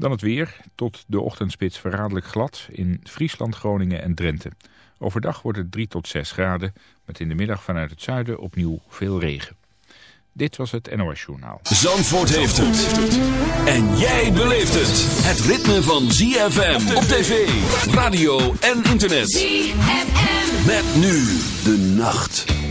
Dan het weer. Tot de ochtendspits verraderlijk glad in Friesland, Groningen en Drenthe. Overdag wordt het 3 tot 6 graden, met in de middag vanuit het zuiden opnieuw veel regen. Dit was het NOS Journaal. Zandvoort heeft het. En jij beleeft het. Het ritme van ZFM op tv, radio en internet. ZFM. Met nu de nacht.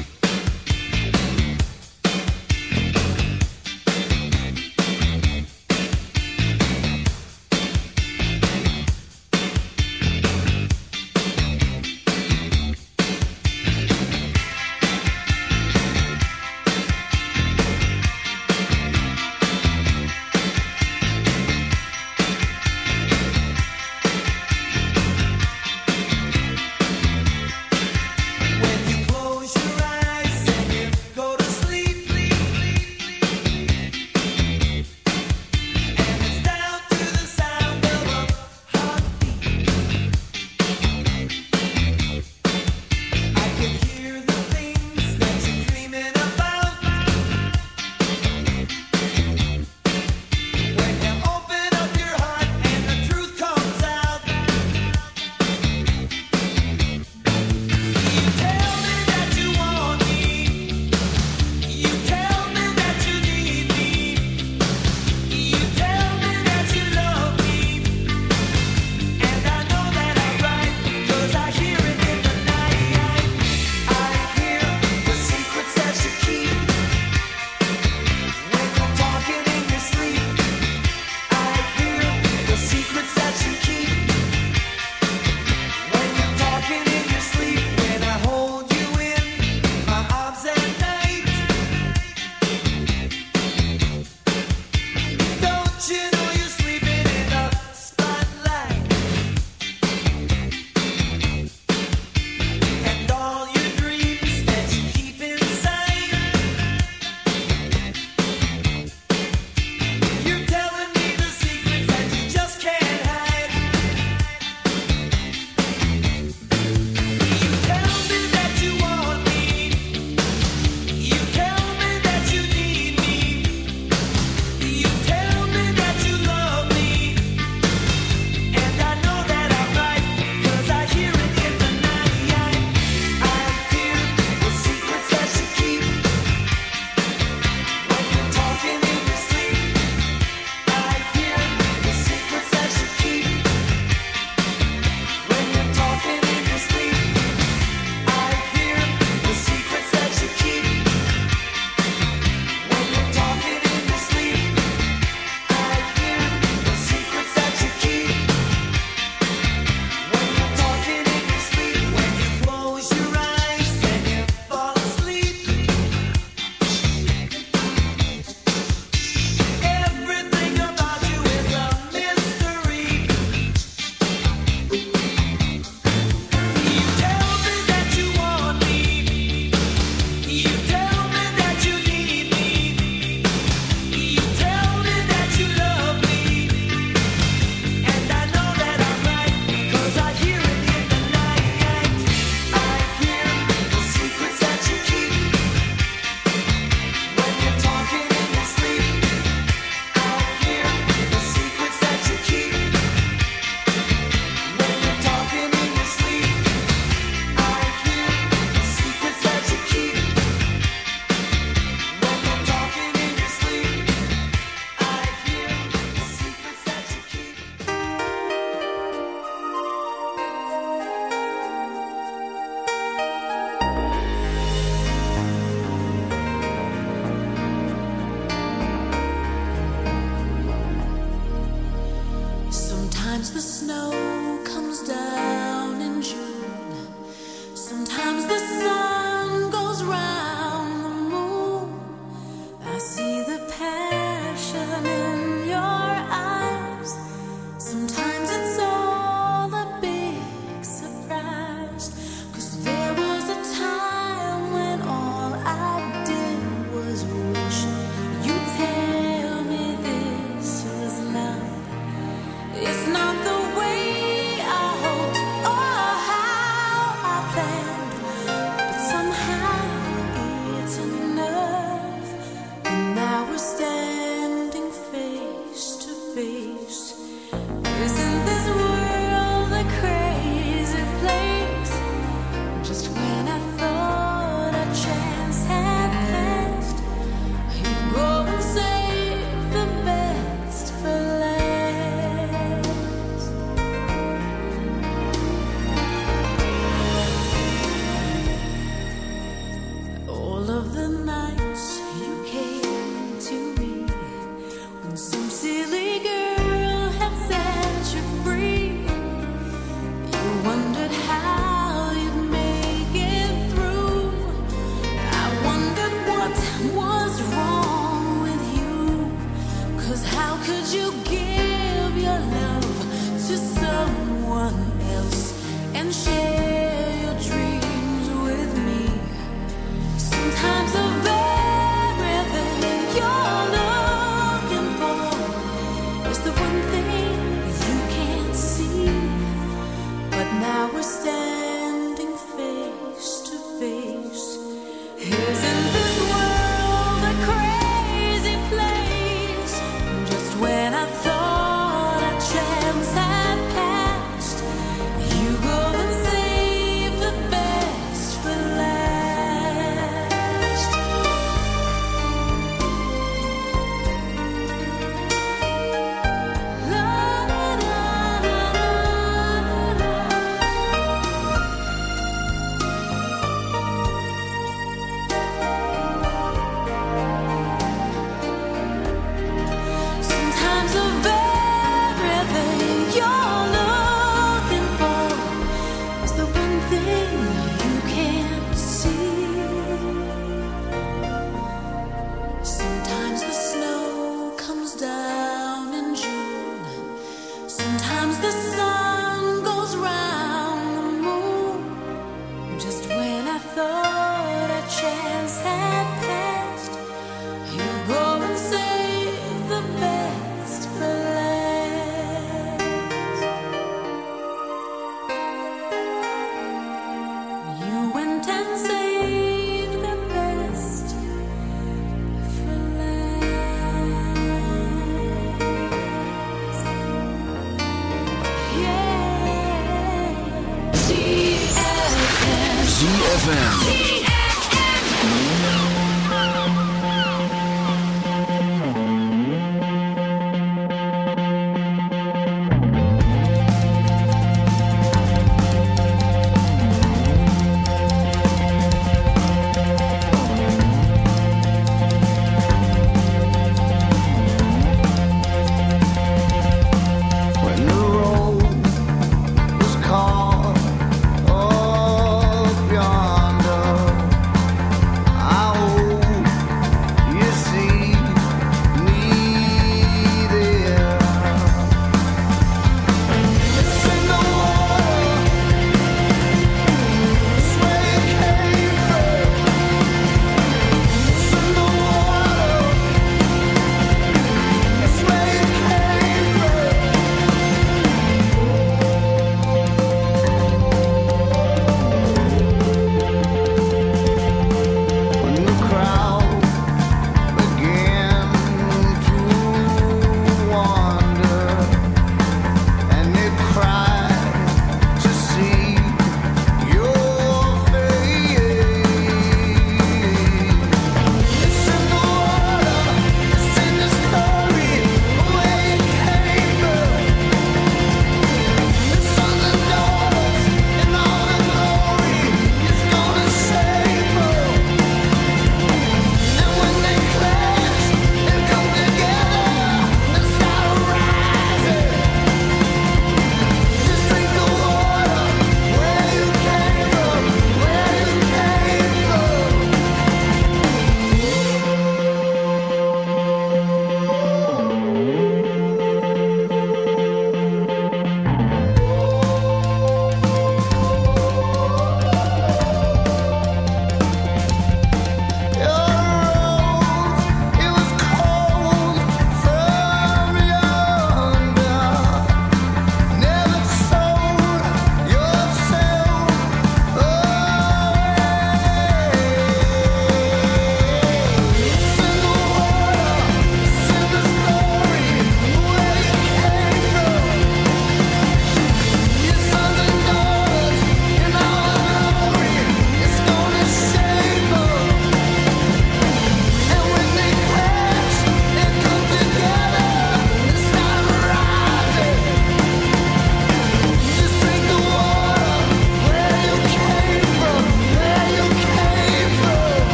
I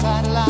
satellite.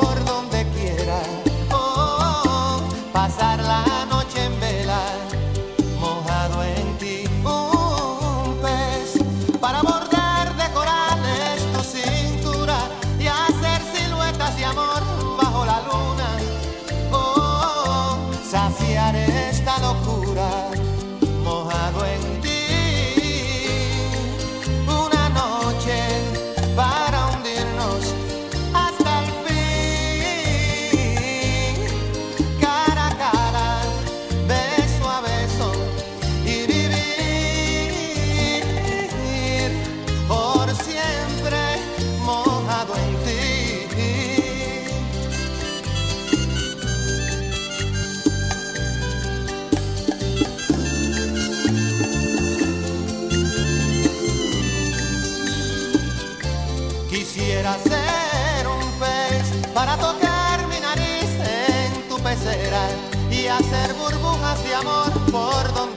amor por donde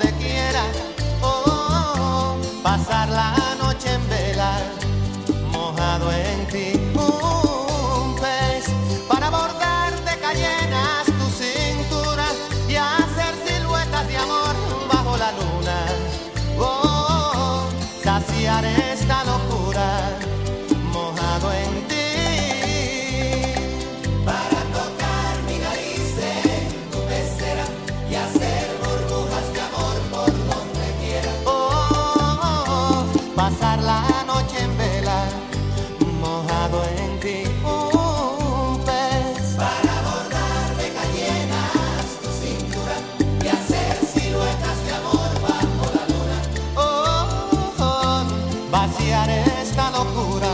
questa locura.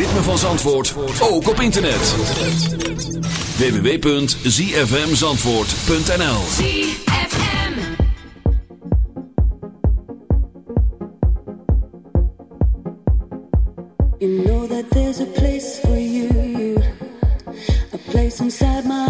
ritme van Zandvoort ook op internet. www.zfmzandvoort.nl You place place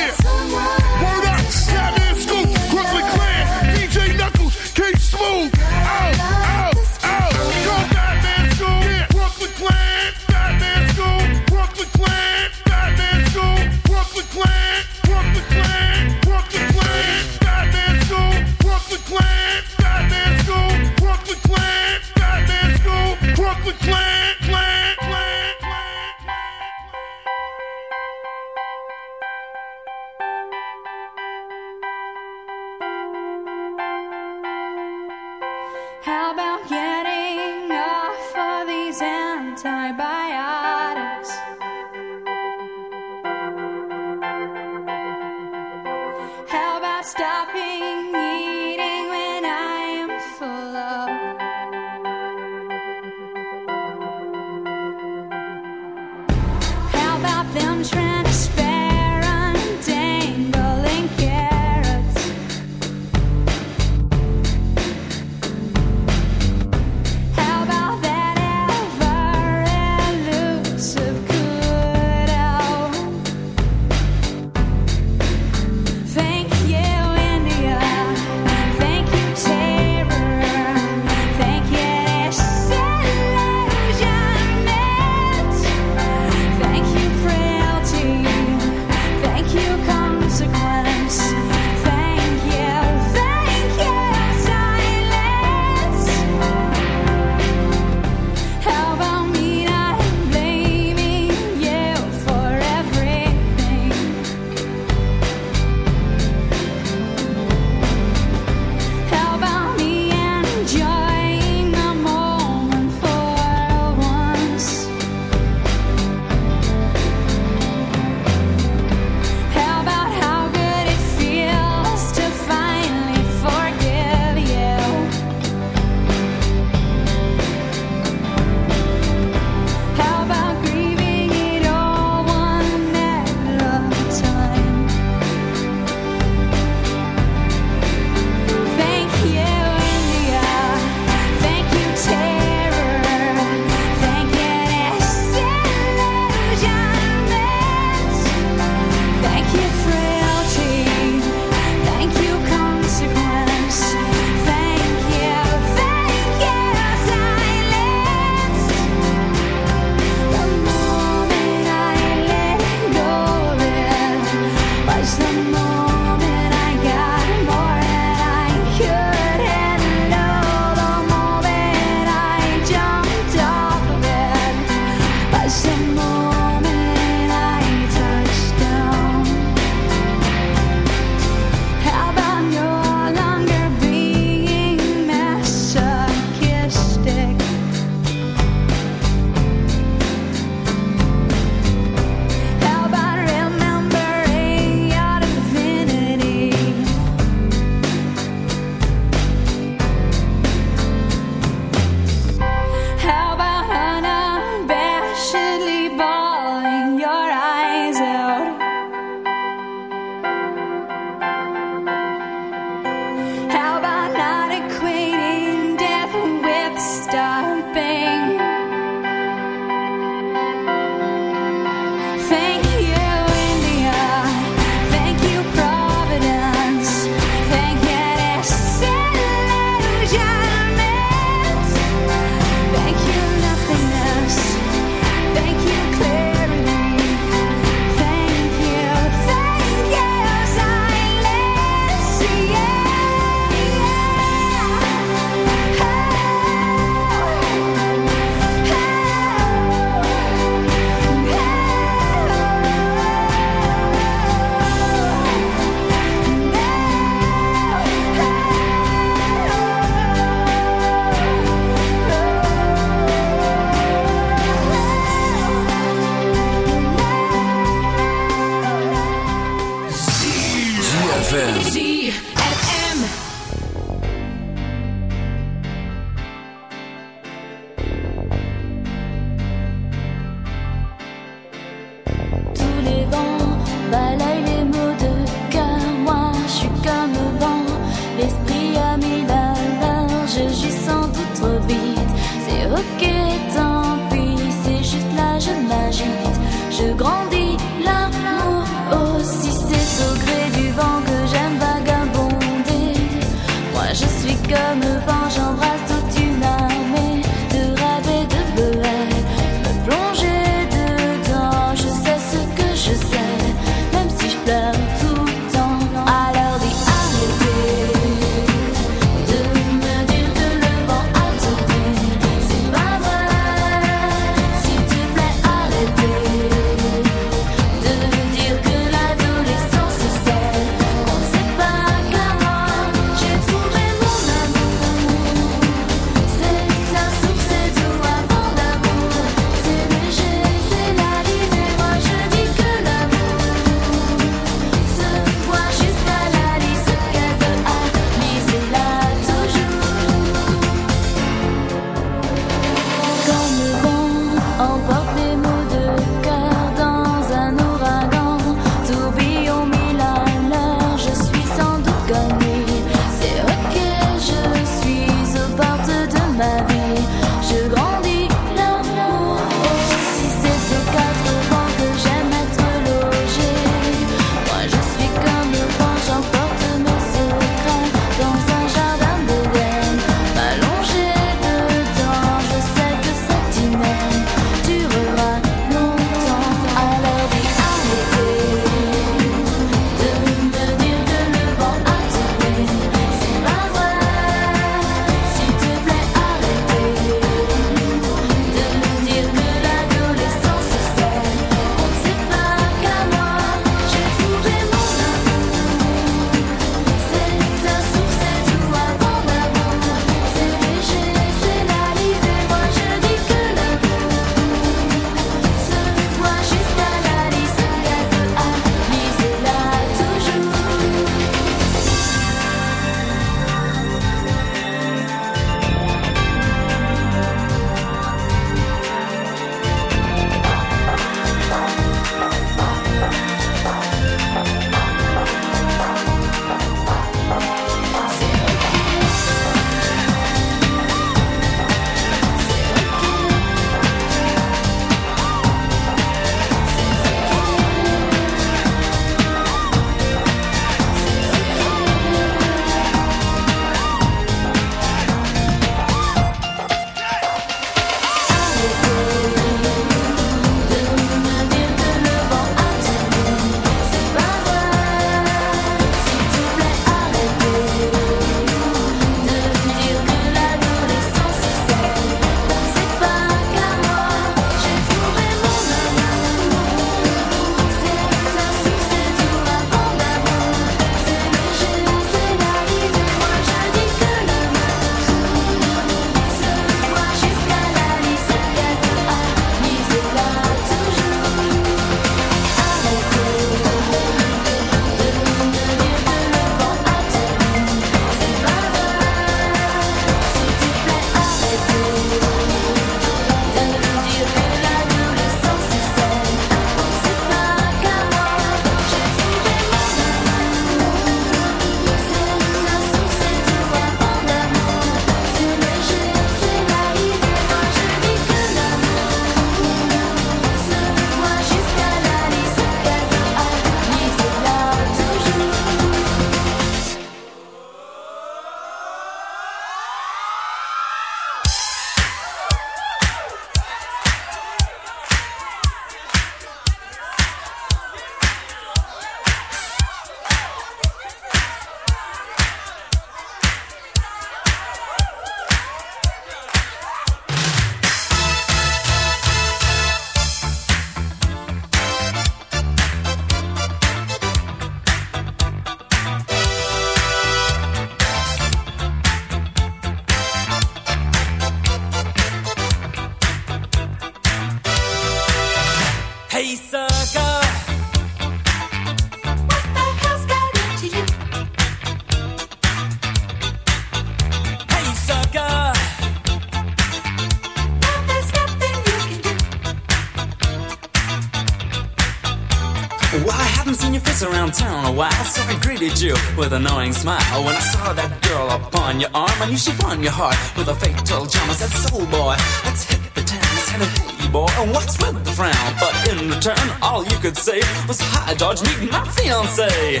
with an annoying smile. When I saw that girl upon your arm, I knew she'd won your heart with a fatal charm. I said, Soul boy, let's hit the town. I said, Hey boy, and what's with the frown? But in return, all you could say was, Hi George, meet my fiance.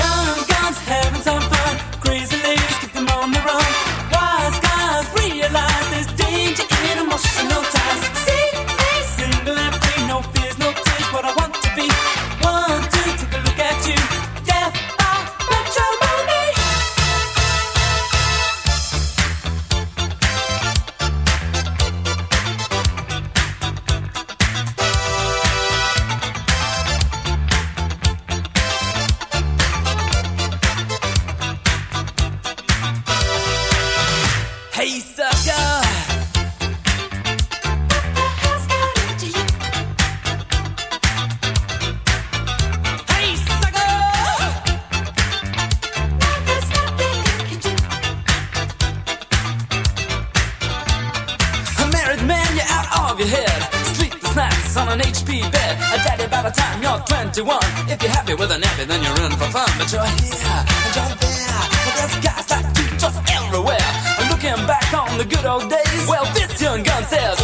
Guns, guns, having some fun. Crazy ladies keep them on the run. Wise guys realize there's danger in emotional time. old days. Well, this young gun says.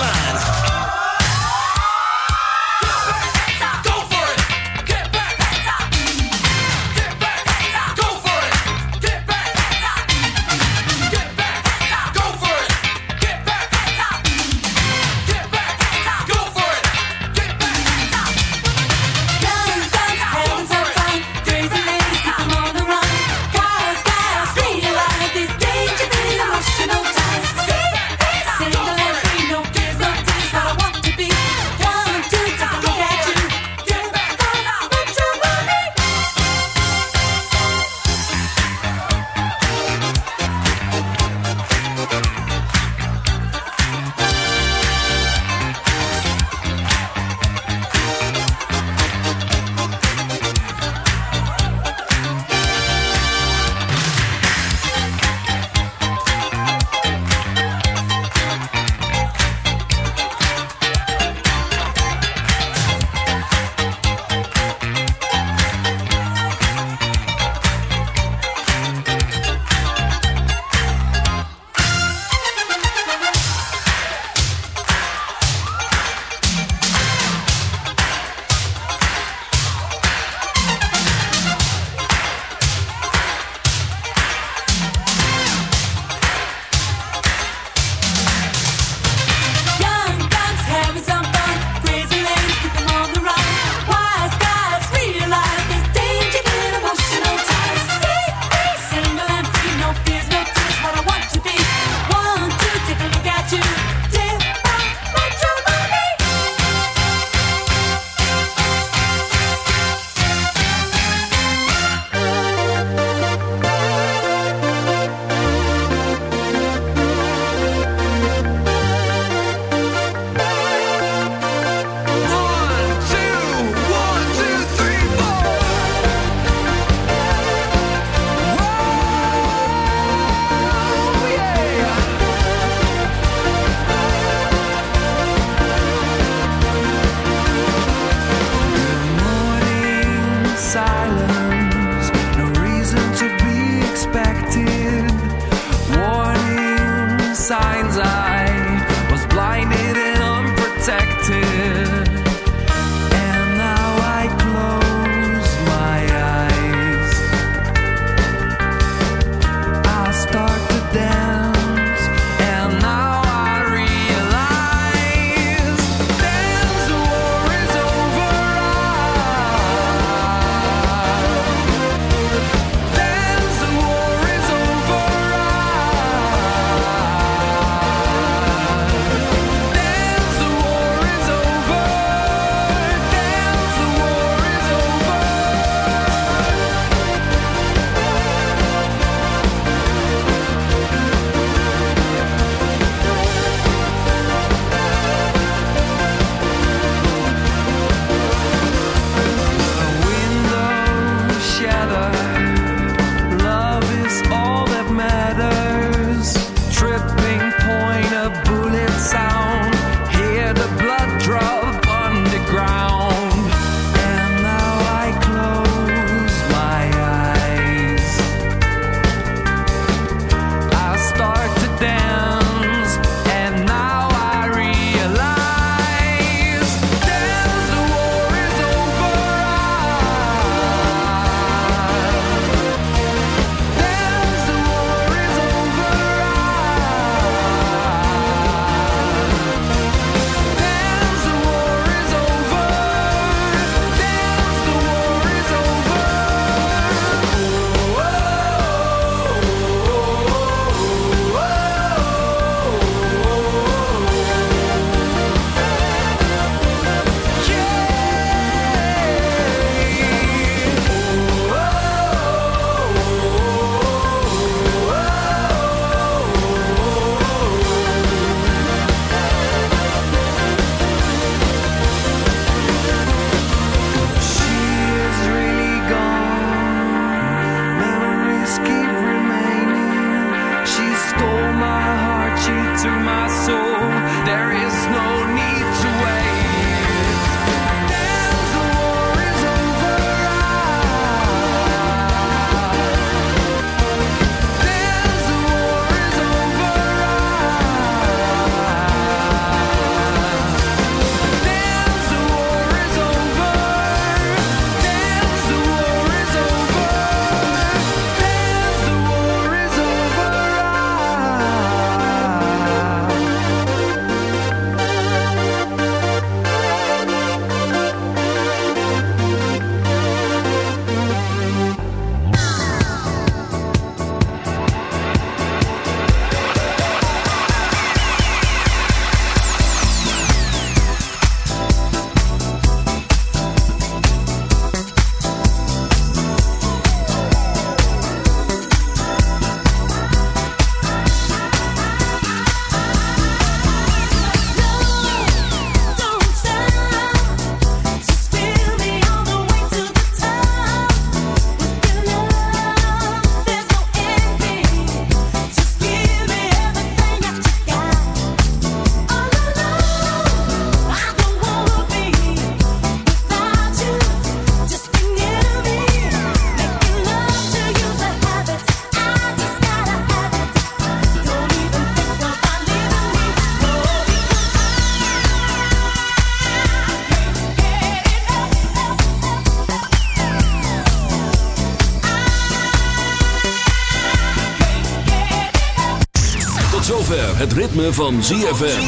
het ritme van ZFM.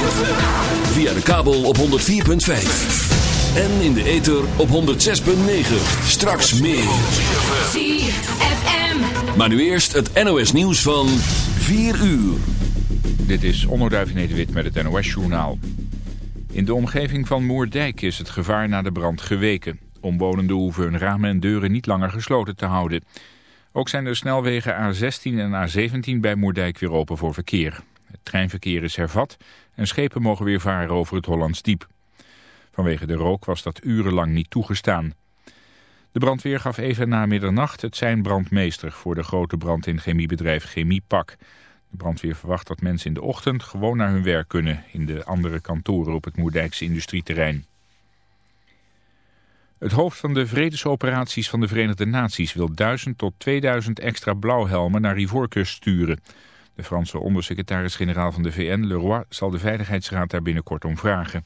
Via de kabel op 104.5. En in de ether op 106.9. Straks meer. ZFM. Maar nu eerst het NOS nieuws van 4 uur. Dit is Onderduif Nederwit met het NOS-journaal. In de omgeving van Moerdijk is het gevaar na de brand geweken. Omwonenden hoeven hun ramen en deuren niet langer gesloten te houden. Ook zijn de snelwegen A16 en A17 bij Moerdijk weer open voor verkeer. Het treinverkeer is hervat en schepen mogen weer varen over het Hollands Diep. Vanwege de rook was dat urenlang niet toegestaan. De brandweer gaf even na middernacht het zijn brandmeester voor de grote brand in chemiebedrijf Chemiepak. De brandweer verwacht dat mensen in de ochtend gewoon naar hun werk kunnen in de andere kantoren op het Moerdijkse industrieterrein. Het hoofd van de vredesoperaties van de Verenigde Naties wil 1000 tot 2000 extra blauwhelmen naar Ivoorkust sturen. De Franse ondersecretaris-generaal van de VN, Leroy, zal de Veiligheidsraad daar binnenkort om vragen.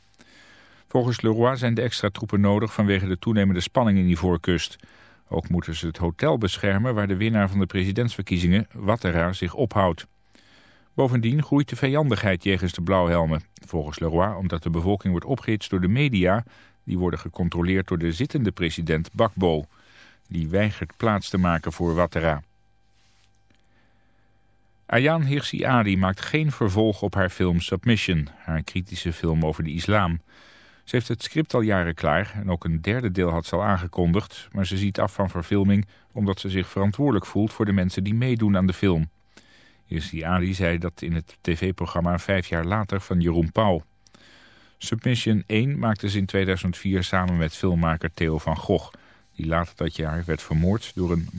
Volgens Leroy zijn de extra troepen nodig vanwege de toenemende spanning in Ivoorkust. Ook moeten ze het hotel beschermen waar de winnaar van de presidentsverkiezingen, Ouattara, zich ophoudt. Bovendien groeit de vijandigheid jegens de blauwhelmen. Volgens Leroy omdat de bevolking wordt opgehitst door de media... die worden gecontroleerd door de zittende president Bakbo. Die weigert plaats te maken voor Ouattara. Ayaan Hirsi Ali maakt geen vervolg op haar film Submission... haar kritische film over de islam... Ze heeft het script al jaren klaar en ook een derde deel had ze al aangekondigd, maar ze ziet af van verfilming omdat ze zich verantwoordelijk voelt voor de mensen die meedoen aan de film. Hirsi Ali zei dat in het tv-programma vijf jaar later van Jeroen Pauw. Submission 1 maakte ze in 2004 samen met filmmaker Theo van Gogh, die later dat jaar werd vermoord door een